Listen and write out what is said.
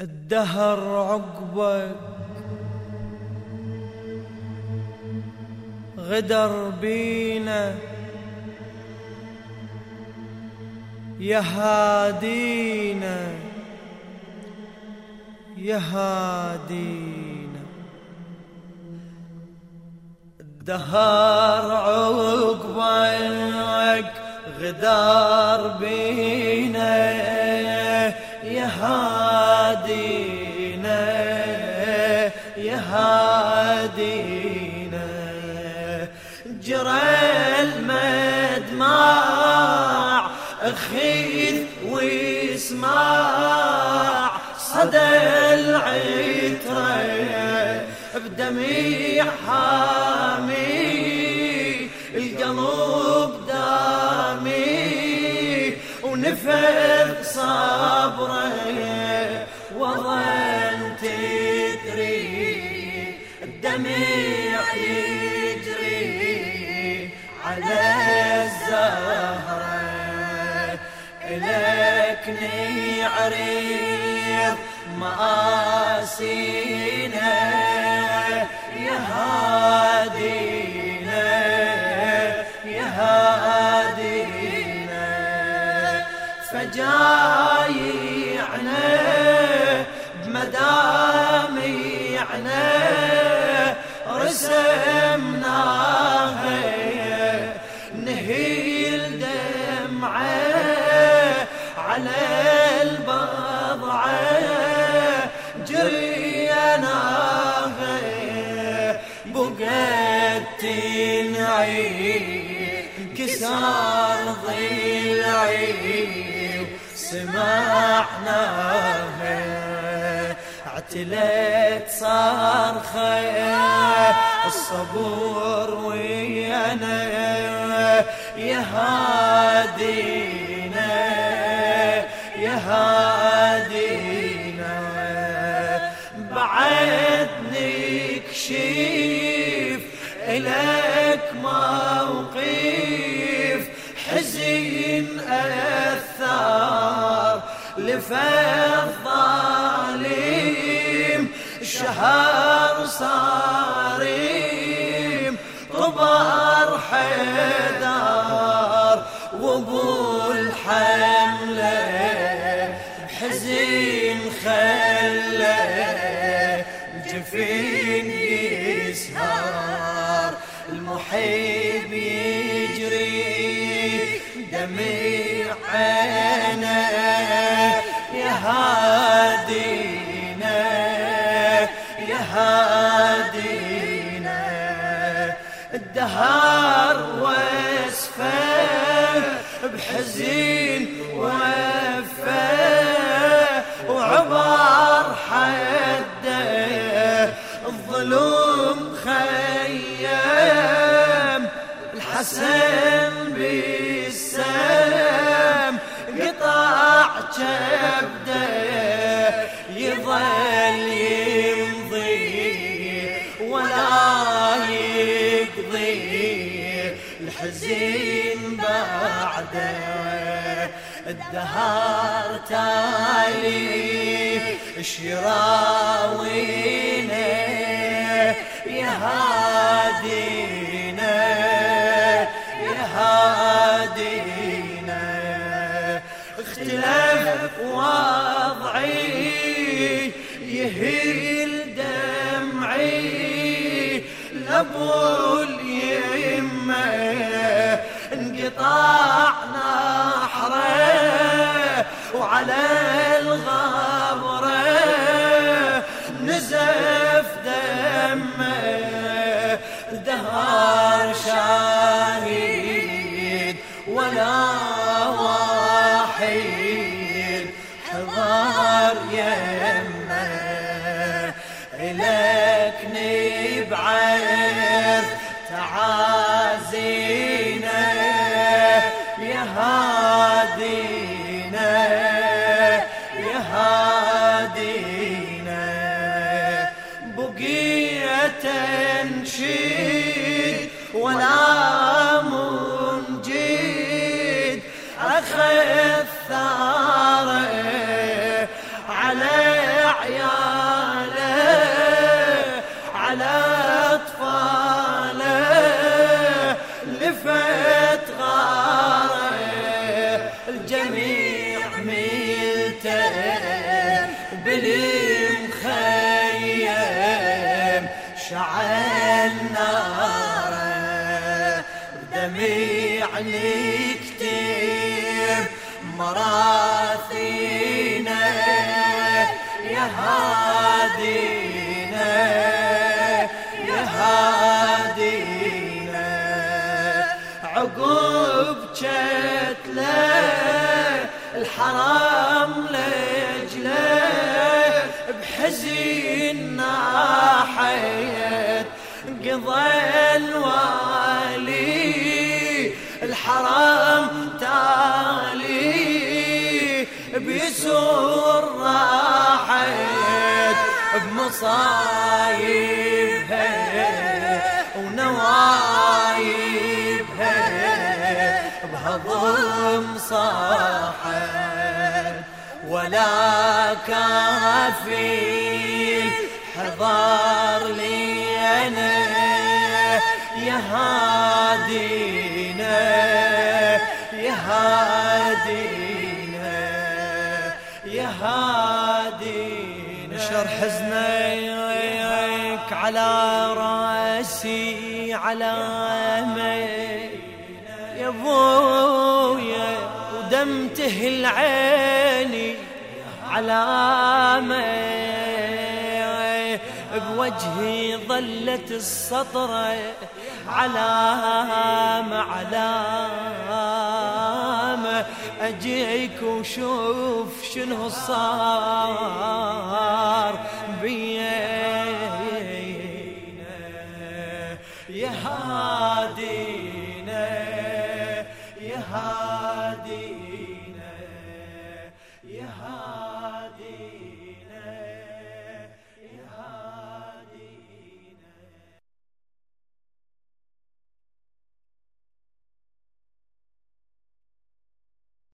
الدهر عقبك غدر بينا. يا هادينا يا هادينا. الدهر عقبك غدار بينا. اخيذ واسمع صدى العترة بدمي حامي القلب دامي ونفذ صبره وظن تدري الدمع إلك نعرض مآسينا. يا هادينا يا هادينا. فجايعنا بمدامعنا. رسمناها تنعي كسار ضلعي سمعناها اعتلت صرخة الصبور ويانا يا هادينا يا هادينا. بعد نكشف إلك موقف حزين أثار لفظ ظالم شهر صارم طبر حدار وابو الحمله حزين خلة الجفين يسهر. المحب يجري دمع عينه يا هادينا يا هادينا. الدهر واسفة بحزين وفاه وعبر بعده الدهر تالي شراوينا يا هادينا يا هادينا اختلف وضعي يهيل دمعي لابو اليمه انقطع نحره وعلى الغبره نزف دمه دهر شاهد ولا واحد. ثاره على عياله على أطفاله لفت غاره الجميع ميلته بالمخيم شعل ناره بدميع نكتب. مراثينا يا هادينا يا هادينا عقب جتله الحرام لجله بحزين ناحيت قضى بيسور راحت بمصايبها ونوايبها بهضم صاحت ولا كافي حضار لي أنا يا هادينا يا هادينا. يا هادينا نشر حزنك على رأسي على مي يا ابويا ودم تهل عيني علامة بوجهي ظلت السطرة علامة علامة أجيك وشوف شنو صار بينا